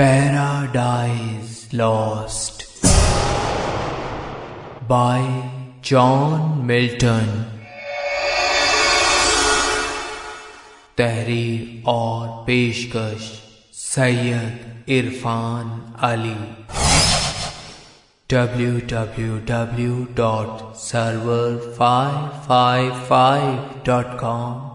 Paradise Lost by John Milton. تحریر اور پیشکش Syed Irfan Ali. W W W dot Sarwar five five five dot com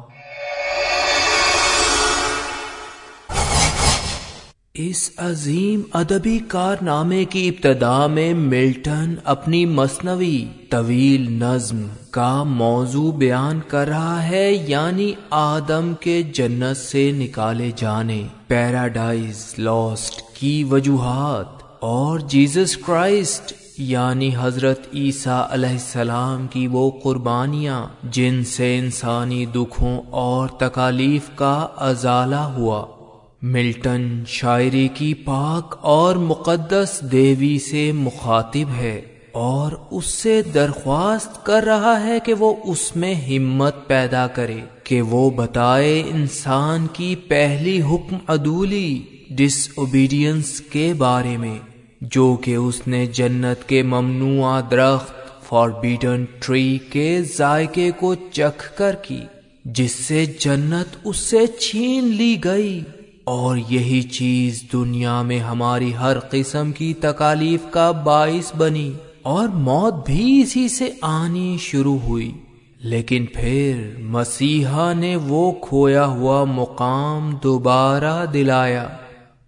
اس عظیم ادبی کارنامے کی ابتدا میں ملٹن اپنی مصنوعی طویل نظم کا موضوع بیان کر رہا ہے یعنی آدم کے جنت سے نکالے جانے، پیراڈائز، لاسٹ کی وجوہات اور جیزس کرائسٹ یعنی حضرت عیسیٰ علیہ السلام کی وہ قربانیاں جن سے انسانی دکھوں اور تکالیف کا ازالہ ہوا۔ ملٹن شاعری کی پاک اور مقدس دیوی سے مخاطب ہے اور اس سے درخواست کر رہا ہے کہ وہ اس میں ہمت پیدا کرے کہ وہ بتائے انسان کی پہلی حکم عدولی ڈس اوبیڈینس کے بارے میں، جو کہ اس نے جنت کے ممنوع درخت فار بیڈن ٹری کے ذائقے کو چکھ کر کی، جس سے جنت اس سے چھین لی گئی۔ اور یہی چیز دنیا میں ہماری ہر قسم کی تکالیف کا باعث بنی اور موت بھی اسی سے آنی شروع ہوئی۔ لیکن پھر مسیحا نے وہ کھویا ہوا مقام دوبارہ دلایا۔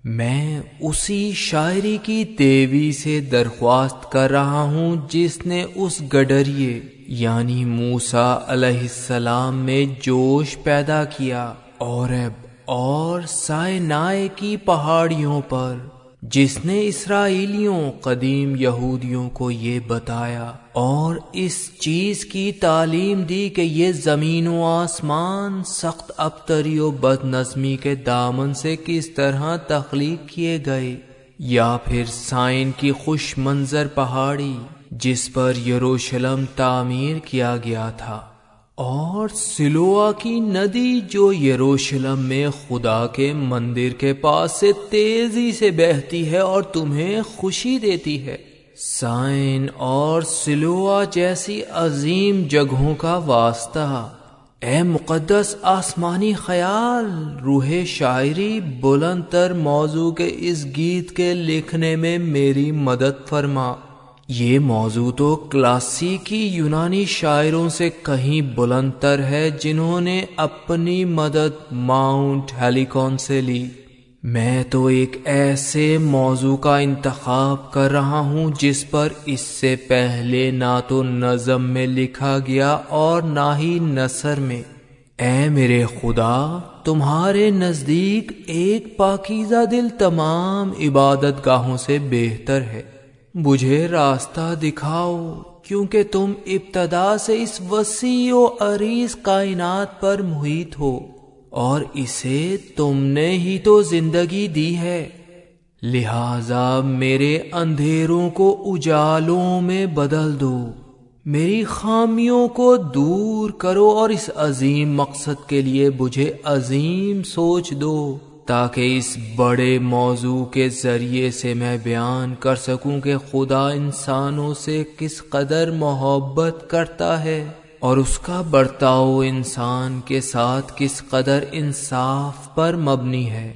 میں اسی شاعری کی دیوی سے درخواست کر رہا ہوں جس نے اس گڈریے یعنی موسا علیہ السلام میں جوش پیدا کیا۔ اور اب اور سائنائے کی پہاڑیوں پر، جس نے اسرائیلیوں، قدیم یہودیوں کو یہ بتایا، اور اس چیز کی تعلیم دی کہ یہ زمین و آسمان سخت ابتری و بد نظمی کے دامن سے کس طرح تخلیق کیے گئے، یا پھر سائن کی خوش منظر پہاڑی، جس پر یروشلم تعمیر کیا گیا تھا۔ اور سلوا کی ندی جو یروشلم میں خدا کے مندر کے پاس سے تیزی سے بہتی ہے اور تمہیں خوشی دیتی ہے۔ سائن اور سلوا جیسی عظیم جگہوں کا واسطہ۔ اے مقدس آسمانی خیال، روح شاعری بلند تر موضوع کے اس گیت کے لکھنے میں میری مدد فرما۔ یہ موضوع تو کلاسیکی یونانی شاعروں سے کہیں بلند تر ہے جنہوں نے اپنی مدد ماؤنٹ ہیلیکون سے لی۔ میں تو ایک ایسے موضوع کا انتخاب کر رہا ہوں جس پر اس سے پہلے نہ تو نظم میں لکھا گیا اور نہ ہی نثر میں۔ اے میرے خدا، تمہارے نزدیک ایک پاکیزہ دل تمام عبادت گاہوں سے بہتر ہے۔ مجھے راستہ دکھاؤ، کیونکہ تم ابتدا سے اس وسیع و عریض کائنات پر محیط ہو، اور اسے تم نے ہی تو زندگی دی ہے۔ لہذا میرے اندھیروں کو اجالوں میں بدل دو۔ میری خامیوں کو دور کرو اور اس عظیم مقصد کے لیے مجھے عظیم سوچ دو۔ تاکہ اس بڑے موضوع کے ذریعے سے میں بیان کر سکوں کہ خدا انسانوں سے کس قدر محبت کرتا ہے اور اس کا برتاؤ انسان کے ساتھ کس قدر انصاف پر مبنی ہے۔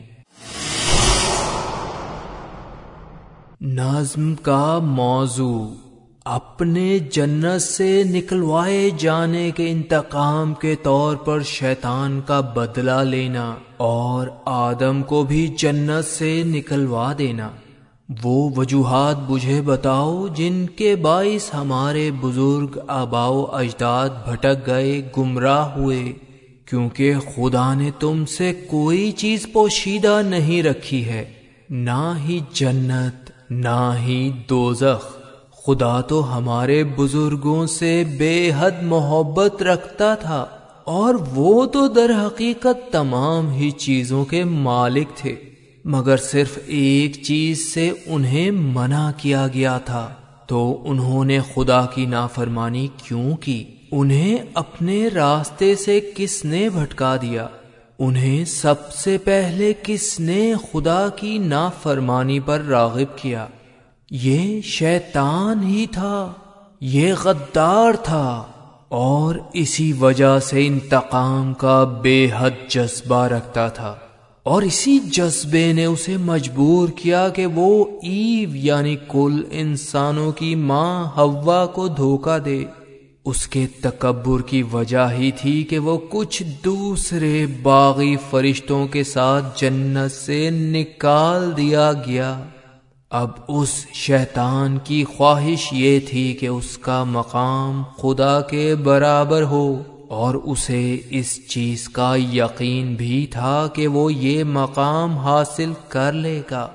نظم کا موضوع اپنے جنت سے نکلوائے جانے کے انتقام کے طور پر شیطان کا بدلہ لینا اور آدم کو بھی جنت سے نکلوا دینا۔ وہ وجوہات مجھے بتاؤ جن کے باعث ہمارے بزرگ آباؤ اجداد بھٹک گئے، گمراہ ہوئے، کیونکہ خدا نے تم سے کوئی چیز پوشیدہ نہیں رکھی ہے۔ نہ ہی جنت، نہ ہی دوزخ۔ خدا تو ہمارے بزرگوں سے بے حد محبت رکھتا تھا، اور وہ تو در حقیقت تمام ہی چیزوں کے مالک تھے، مگر صرف ایک چیز سے انہیں منع کیا گیا تھا۔ تو انہوں نے خدا کی نافرمانی کیوں کی؟ انہیں اپنے راستے سے کس نے بھٹکا دیا؟ انہیں سب سے پہلے کس نے خدا کی نافرمانی پر راغب کیا؟ یہ شیطان ہی تھا، یہ غدار تھا اور اسی وجہ سے انتقام کا بے حد جذبہ رکھتا تھا۔ اور اسی جذبے نے اسے مجبور کیا کہ وہ ایو یعنی کل انسانوں کی ماں ہوا کو دھوکہ دے۔ اس کے تکبر کی وجہ ہی تھی کہ وہ کچھ دوسرے باغی فرشتوں کے ساتھ جنت سے نکال دیا گیا۔ اب اس شیطان کی خواہش یہ تھی کہ اس کا مقام خدا کے برابر ہو، اور اسے اس چیز کا یقین بھی تھا کہ وہ یہ مقام حاصل کر لے گا۔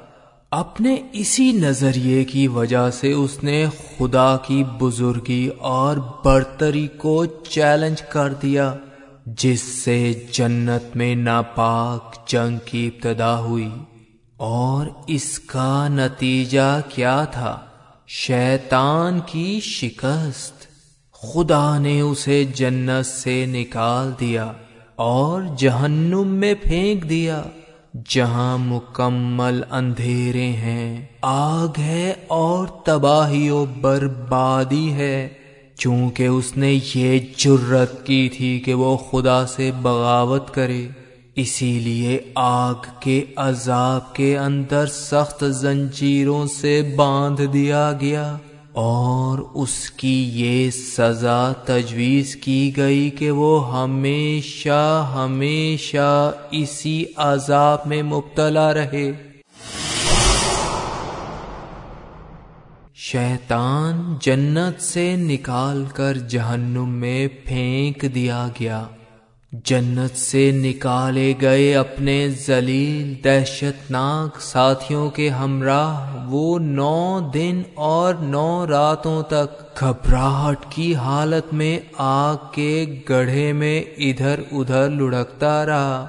اپنے اسی نظریے کی وجہ سے اس نے خدا کی بزرگی اور برتری کو چیلنج کر دیا، جس سے جنت میں ناپاک جنگ کی ابتدا ہوئی۔ اور اس کا نتیجہ کیا تھا؟ شیطان کی شکست۔ خدا نے اسے جنت سے نکال دیا اور جہنم میں پھینک دیا۔ جہاں مکمل اندھیرے ہیں، آگ ہے اور تباہی و بربادی ہے۔ چونکہ اس نے یہ جرت کی تھی کہ وہ خدا سے بغاوت کرے۔ اسی لیے آگ کے عذاب کے اندر سخت زنجیروں سے باندھ دیا گیا اور اس کی یہ سزا تجویز کی گئی کہ وہ ہمیشہ ہمیشہ اسی عذاب میں مبتلا رہے۔ شیطان جنت سے نکال کر جہنم میں پھینک دیا گیا۔ جنت سے نکالے گئے اپنے ذلیل دہشت ناک ساتھیوں کے ہمراہ وہ نو دن اور نو راتوں تک گھبراہٹ کی حالت میں آگ کے گڑھے میں ادھر ادھر لڑکتا رہا۔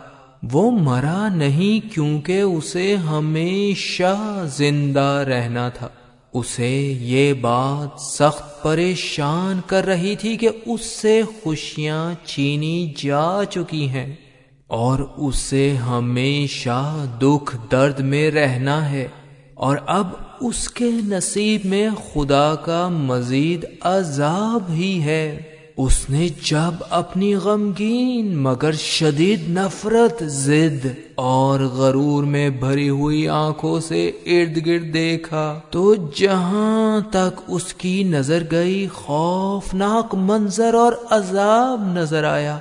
وہ مرا نہیں کیونکہ اسے ہمیشہ زندہ رہنا تھا۔ اسے یہ بات سخت پریشان کر رہی تھی کہ اس سے خوشیاں چھینی جا چکی ہیں اور اسے ہمیشہ دکھ درد میں رہنا ہے اور اب اس کے نصیب میں خدا کا مزید عذاب ہی ہے۔ اس نے جب اپنی غمگین مگر شدید نفرت زد اور غرور میں بھری ہوئی آنکھوں سے ارد گرد دیکھا تو جہاں تک اس کی نظر گئی خوفناک منظر اور عذاب نظر آیا۔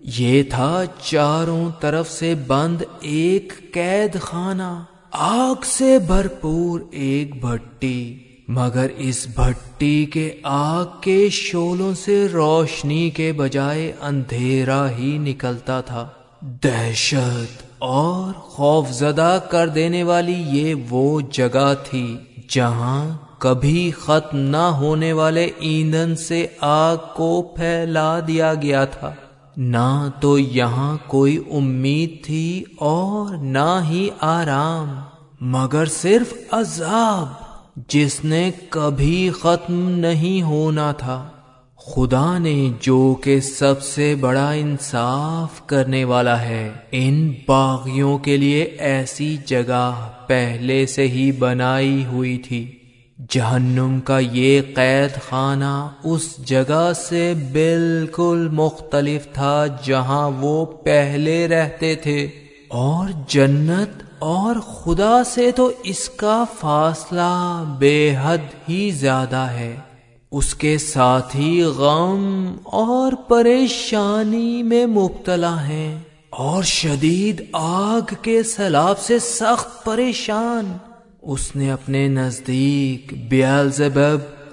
یہ تھا چاروں طرف سے بند ایک قید خانہ، آگ سے بھرپور ایک بھٹی۔ مگر اس بھٹی کے آگ کے شولوں سے روشنی کے بجائے اندھیرا ہی نکلتا تھا۔ دہشت اور خوف زدہ کر دینے والی یہ وہ جگہ تھی جہاں کبھی ختم نہ ہونے والے ایندھن سے آگ کو پھیلا دیا گیا تھا۔ نہ تو یہاں کوئی امید تھی اور نہ ہی آرام، مگر صرف عذاب۔ جس نے کبھی ختم نہیں ہونا تھا۔ خدا نے جو کہ سب سے بڑا انصاف کرنے والا ہے، ان باغیوں کے لیے ایسی جگہ پہلے سے ہی بنائی ہوئی تھی۔ جہنم کا یہ قید خانہ اس جگہ سے بالکل مختلف تھا جہاں وہ پہلے رہتے تھے۔ اور جنت اور خدا سے تو اس کا فاصلہ بے حد ہی زیادہ ہے۔ اس کے ساتھ ہی غم اور پریشانی میں مبتلا ہیں۔ اور شدید آگ کے سیلاب سے سخت پریشان۔ اس نے اپنے نزدیک بیال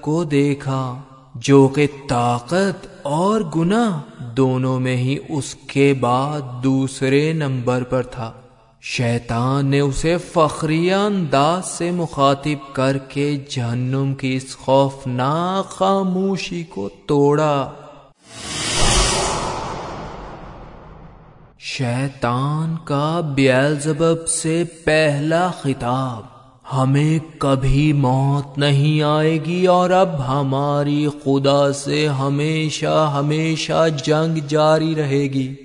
کو دیکھا، جو کہ طاقت اور گناہ دونوں میں ہی اس کے بعد دوسرے نمبر پر تھا۔ شیطان نے اسے فخری انداز سے مخاطب کر کے جہنم کی اس خوفناک خاموشی کو توڑا۔ شیطان کا بیلزبب سے پہلا خطاب، ہمیں کبھی موت نہیں آئے گی اور اب ہماری خدا سے ہمیشہ ہمیشہ جنگ جاری رہے گی۔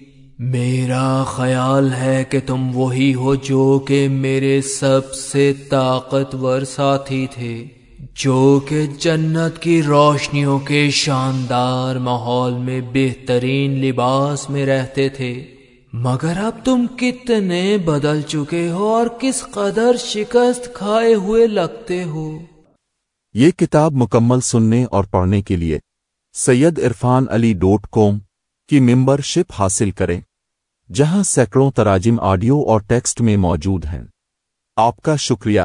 میرا خیال ہے کہ تم وہی ہو جو کہ میرے سب سے طاقتور ساتھی تھے، جو کہ جنت کی روشنیوں کے شاندار ماحول میں بہترین لباس میں رہتے تھے۔ مگر اب تم کتنے بدل چکے ہو اور کس قدر شکست کھائے ہوئے لگتے ہو۔ یہ کتاب مکمل سننے اور پڑھنے کے لیے سید عرفان علی ڈوٹ کوم کی ممبر شپ حاصل کریں۔ جہاں سینکڑوں تراجم آڈیو اور ٹیکسٹ میں موجود ہیں۔ آپ کا شکریہ۔